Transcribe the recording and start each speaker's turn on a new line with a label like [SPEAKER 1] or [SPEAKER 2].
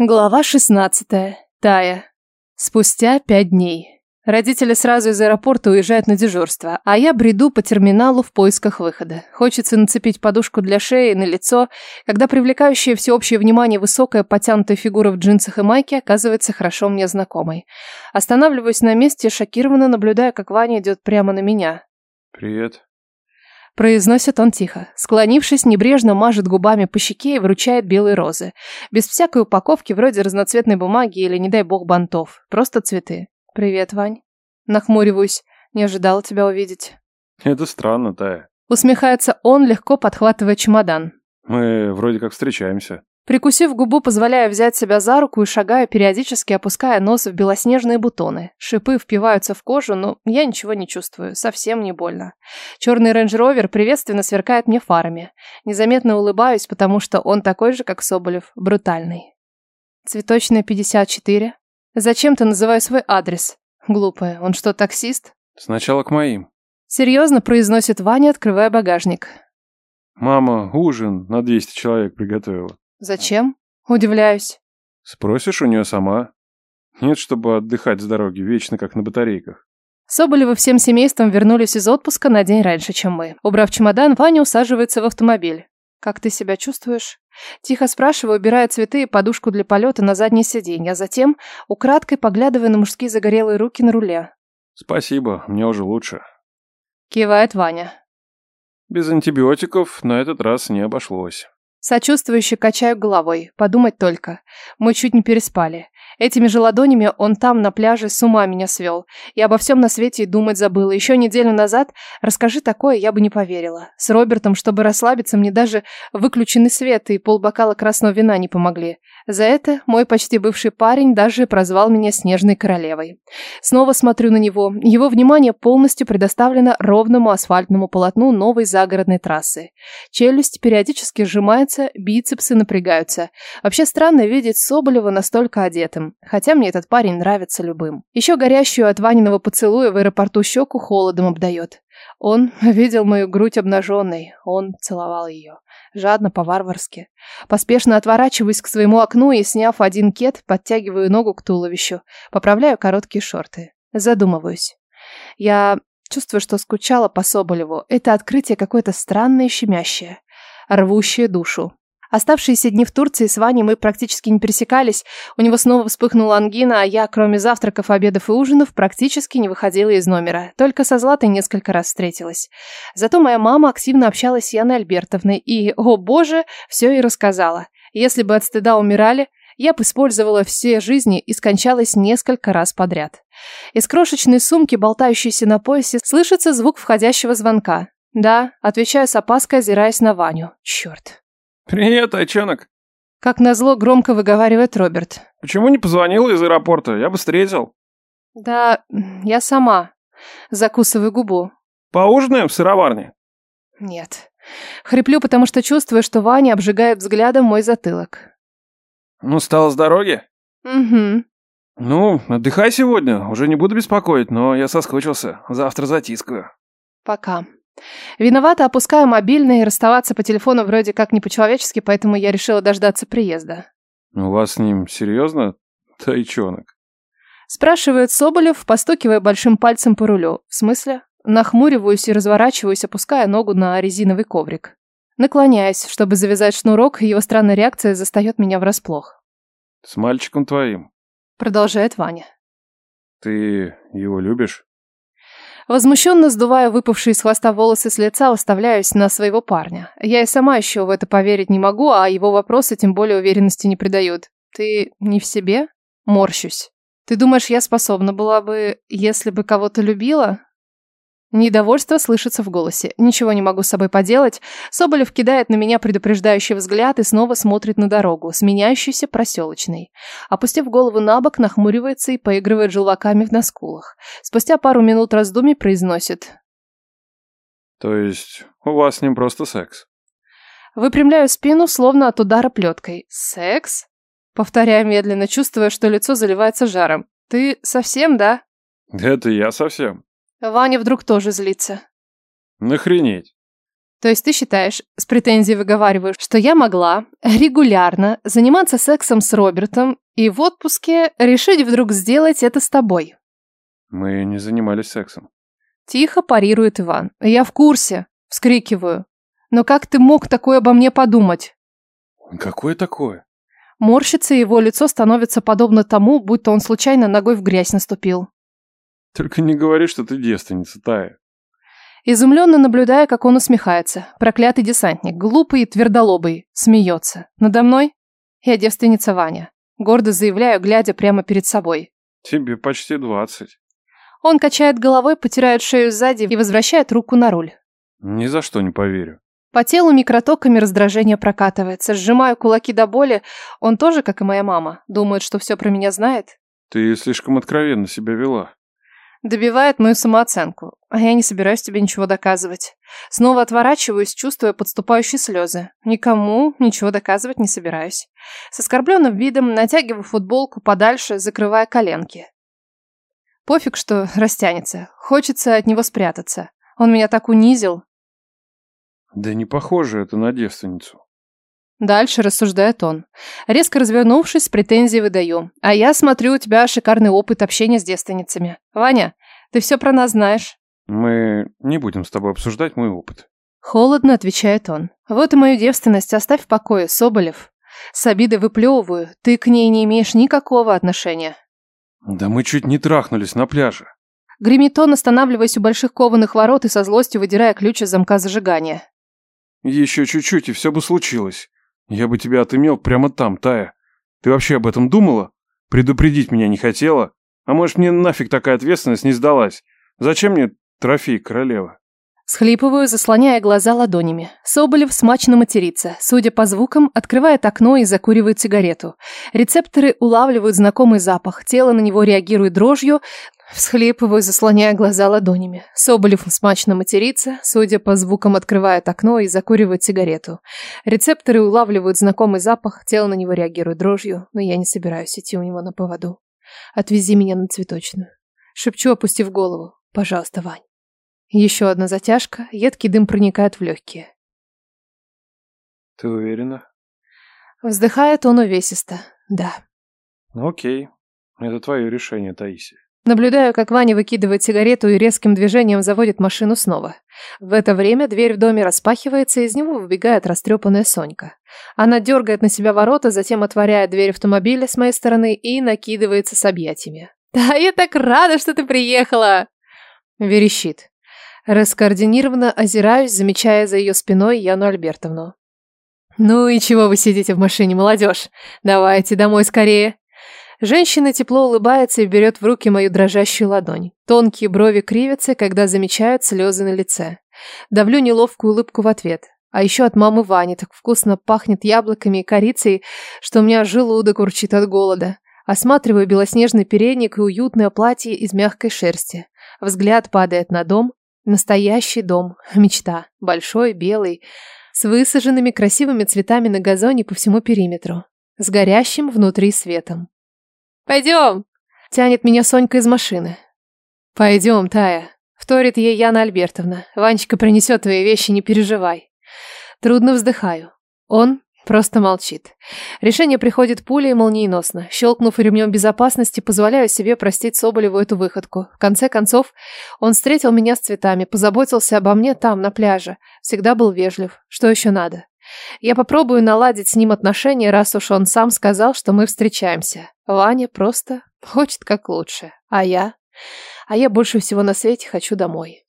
[SPEAKER 1] Глава 16. Тая. Спустя пять дней. Родители сразу из аэропорта уезжают на дежурство, а я бреду по терминалу в поисках выхода. Хочется нацепить подушку для шеи на лицо, когда привлекающая всеобщее внимание высокая потянутая фигура в джинсах и майке оказывается хорошо мне знакомой. Останавливаюсь на месте, шокированно наблюдая, как Ваня идет прямо на меня.
[SPEAKER 2] Привет.
[SPEAKER 1] Произносит он тихо. Склонившись, небрежно мажет губами по щеке и вручает белые розы. Без всякой упаковки, вроде разноцветной бумаги или, не дай бог, бантов. Просто цветы. «Привет, Вань». Нахмуриваюсь. Не ожидала тебя увидеть.
[SPEAKER 2] Это странно, Тая.
[SPEAKER 1] Усмехается он, легко подхватывая чемодан.
[SPEAKER 2] Мы вроде как встречаемся.
[SPEAKER 1] Прикусив губу, позволяя взять себя за руку и шагаю, периодически опуская нос в белоснежные бутоны. Шипы впиваются в кожу, но я ничего не чувствую, совсем не больно. Черный рейндж-ровер приветственно сверкает мне фарами. Незаметно улыбаюсь, потому что он такой же, как Соболев, брутальный. Цветочная 54. Зачем-то называю свой адрес. Глупая, он что, таксист?
[SPEAKER 2] Сначала к моим.
[SPEAKER 1] Серьезно произносит Ваня, открывая багажник.
[SPEAKER 2] Мама ужин на 200 человек приготовила.
[SPEAKER 1] Зачем? Удивляюсь.
[SPEAKER 2] Спросишь у нее сама. Нет, чтобы отдыхать с дороги, вечно как на батарейках.
[SPEAKER 1] Соболевы всем семейством вернулись из отпуска на день раньше, чем мы. Убрав чемодан, Ваня усаживается в автомобиль. «Как ты себя чувствуешь?» Тихо спрашиваю, убирая цветы и подушку для полета на заднее сиденье, а затем, украдкой поглядывая на мужские загорелые руки на руле.
[SPEAKER 2] Спасибо, мне уже лучше.
[SPEAKER 1] Кивает Ваня.
[SPEAKER 2] Без антибиотиков на этот раз не обошлось.
[SPEAKER 1] Сочувствующе качаю головой. Подумать только. Мы чуть не переспали. Этими же ладонями он там, на пляже, с ума меня свел. Я обо всем на свете и думать забыла. Еще неделю назад, расскажи такое, я бы не поверила. С Робертом, чтобы расслабиться, мне даже выключенный свет и полбокала красного вина не помогли. За это мой почти бывший парень даже прозвал меня Снежной Королевой. Снова смотрю на него. Его внимание полностью предоставлено ровному асфальтному полотну новой загородной трассы. Челюсть периодически сжимается, бицепсы напрягаются. Вообще странно видеть Соболева настолько одетым. Хотя мне этот парень нравится любым. Еще горящую от Ваниного поцелуя в аэропорту щеку холодом обдает. Он видел мою грудь обнаженной. Он целовал ее. Жадно, по-варварски. Поспешно отворачиваюсь к своему окну и, сняв один кет, подтягиваю ногу к туловищу. Поправляю короткие шорты. Задумываюсь. Я чувствую, что скучала по Соболеву. Это открытие какое-то странное и щемящее. Рвущее душу. Оставшиеся дни в Турции с Ваней мы практически не пересекались. У него снова вспыхнула ангина, а я, кроме завтраков, обедов и ужинов, практически не выходила из номера. Только со Златой несколько раз встретилась. Зато моя мама активно общалась с Яной Альбертовной и, о боже, все и рассказала. Если бы от стыда умирали, я бы использовала все жизни и скончалась несколько раз подряд. Из крошечной сумки, болтающейся на поясе, слышится звук входящего звонка. «Да», отвечаю с опаской, озираясь на Ваню. Черт.
[SPEAKER 2] Привет, Айчонок.
[SPEAKER 1] Как назло громко выговаривает Роберт.
[SPEAKER 2] Почему не позвонил из аэропорта? Я бы встретил.
[SPEAKER 1] Да, я сама. Закусываю губу.
[SPEAKER 2] Поужинаем в сыроварне?
[SPEAKER 1] Нет. Хриплю, потому что чувствую, что Ваня обжигает взглядом мой затылок.
[SPEAKER 2] Ну, стал с дороги?
[SPEAKER 1] Угу.
[SPEAKER 2] Ну, отдыхай сегодня. Уже не буду беспокоить, но я соскучился. Завтра затискаю.
[SPEAKER 1] Пока. Виновато опускаю мобильный, и расставаться по телефону вроде как не по-человечески, поэтому я решила дождаться приезда.
[SPEAKER 2] У вас с ним серьезно, тайчонок?
[SPEAKER 1] Спрашивает Соболев, постукивая большим пальцем по рулю. В смысле? Нахмуриваюсь и разворачиваюсь, опуская ногу на резиновый коврик. Наклоняясь, чтобы завязать шнурок, его странная реакция застает меня врасплох.
[SPEAKER 2] С мальчиком твоим.
[SPEAKER 1] Продолжает Ваня.
[SPEAKER 2] Ты его любишь?
[SPEAKER 1] Возмущенно сдувая выпавшие из хвоста волосы с лица, оставляюсь на своего парня. Я и сама еще в это поверить не могу, а его вопросы тем более уверенности не придают. Ты не в себе? Морщусь. Ты думаешь, я способна была бы, если бы кого-то любила? Недовольство слышится в голосе. Ничего не могу с собой поделать. Соболев кидает на меня предупреждающий взгляд и снова смотрит на дорогу, сменяющуюся проселочной. Опустив голову на бок, нахмуривается и поигрывает желваками на скулах. Спустя пару минут раздумий произносит.
[SPEAKER 2] То есть у вас с ним просто секс?
[SPEAKER 1] Выпрямляю спину, словно от удара плеткой. Секс? Повторяю медленно, чувствуя, что лицо заливается жаром. Ты совсем, да?
[SPEAKER 2] Это я совсем.
[SPEAKER 1] Ваня вдруг тоже злится.
[SPEAKER 2] Нахренеть.
[SPEAKER 1] То есть ты считаешь, с претензией выговариваю, что я могла регулярно заниматься сексом с Робертом и в отпуске решить вдруг сделать это с тобой?
[SPEAKER 2] Мы не занимались сексом.
[SPEAKER 1] Тихо парирует Иван. Я в курсе. Вскрикиваю. Но как ты мог такое обо мне подумать?
[SPEAKER 2] Какое такое?
[SPEAKER 1] Морщится, его лицо становится подобно тому, будто он случайно ногой в грязь наступил.
[SPEAKER 2] Только не говори, что ты девственница, Тая.
[SPEAKER 1] Изумленно наблюдая, как он усмехается. Проклятый десантник, глупый и твердолобый, смеется. Надо мной? Я девственница Ваня. Гордо заявляю, глядя прямо перед собой.
[SPEAKER 2] Тебе почти двадцать.
[SPEAKER 1] Он качает головой, потирает шею сзади и возвращает руку на руль.
[SPEAKER 2] Ни за что не поверю.
[SPEAKER 1] По телу микротоками раздражение прокатывается. Сжимаю кулаки до боли. Он тоже, как и моя мама, думает, что все про меня знает.
[SPEAKER 2] Ты слишком откровенно себя вела.
[SPEAKER 1] Добивает мою самооценку, а я не собираюсь тебе ничего доказывать. Снова отворачиваюсь, чувствуя подступающие слезы. Никому ничего доказывать не собираюсь. С оскорбленным видом натягиваю футболку подальше, закрывая коленки. Пофиг, что растянется. Хочется от него спрятаться. Он меня так унизил.
[SPEAKER 2] Да не похоже это на девственницу.
[SPEAKER 1] Дальше рассуждает он. Резко развернувшись, с претензией выдаю. А я смотрю, у тебя шикарный опыт общения с девственницами. Ваня, ты все про нас знаешь.
[SPEAKER 2] Мы не будем с тобой обсуждать мой опыт.
[SPEAKER 1] Холодно отвечает он. Вот и мою девственность оставь в покое, Соболев. С обидой выплевываю. Ты к ней не имеешь никакого отношения.
[SPEAKER 2] Да мы чуть не трахнулись на пляже.
[SPEAKER 1] Гремит он, останавливаясь у больших кованых ворот и со злостью выдирая ключ из замка зажигания.
[SPEAKER 2] Еще чуть-чуть, и все бы случилось. Я бы тебя отымел прямо там, Тая. Ты вообще об этом думала? Предупредить меня не хотела? А может, мне нафиг такая ответственность не сдалась? Зачем мне трофей королевы?
[SPEAKER 1] Схлипываю, заслоняя глаза ладонями. Соболев смачно матерится. Судя по звукам, открывает окно и закуривает сигарету. Рецепторы улавливают знакомый запах. Тело на него реагирует дрожью. Всхлипываю, заслоняя глаза ладонями. Соболев смачно матерится. Судя по звукам, открывает окно и закуривает сигарету. Рецепторы улавливают знакомый запах. Тело на него реагирует дрожью. Но я не собираюсь идти у него на поводу. Отвези меня на цветочную. Шепчу, опустив голову. Пожалуйста, Вань. Еще одна затяжка, едкий дым проникает в легкие.
[SPEAKER 2] Ты уверена?
[SPEAKER 1] Вздыхает он увесисто. Да.
[SPEAKER 2] Ну окей. Это твое решение, Таисия.
[SPEAKER 1] Наблюдаю, как Ваня выкидывает сигарету и резким движением заводит машину снова. В это время дверь в доме распахивается, и из него выбегает растрепанная Сонька. Она дергает на себя ворота, затем отворяет дверь автомобиля с моей стороны и накидывается с объятиями. «Да, я так рада, что ты приехала!» Верещит. Раскоординированно озираюсь, замечая за ее спиной Яну Альбертовну. «Ну и чего вы сидите в машине, молодежь? Давайте домой скорее!» Женщина тепло улыбается и берет в руки мою дрожащую ладонь. Тонкие брови кривятся, когда замечают слезы на лице. Давлю неловкую улыбку в ответ. А еще от мамы Вани так вкусно пахнет яблоками и корицей, что у меня желудок урчит от голода. Осматриваю белоснежный передник и уютное платье из мягкой шерсти. Взгляд падает на дом, Настоящий дом. Мечта. Большой, белый, с высаженными красивыми цветами на газоне по всему периметру. С горящим внутри светом. «Пойдем!» – тянет меня Сонька из машины. «Пойдем, Тая», – вторит ей Яна Альбертовна. «Ванечка принесет твои вещи, не переживай». Трудно вздыхаю. Он Просто молчит. Решение приходит пулей молниеносно. Щелкнув ремнем безопасности, позволяю себе простить Соболеву эту выходку. В конце концов, он встретил меня с цветами, позаботился обо мне там, на пляже. Всегда был вежлив. Что еще надо? Я попробую наладить с ним отношения, раз уж он сам сказал, что мы встречаемся. Ваня просто хочет как лучше. А я? А я больше всего на свете хочу домой.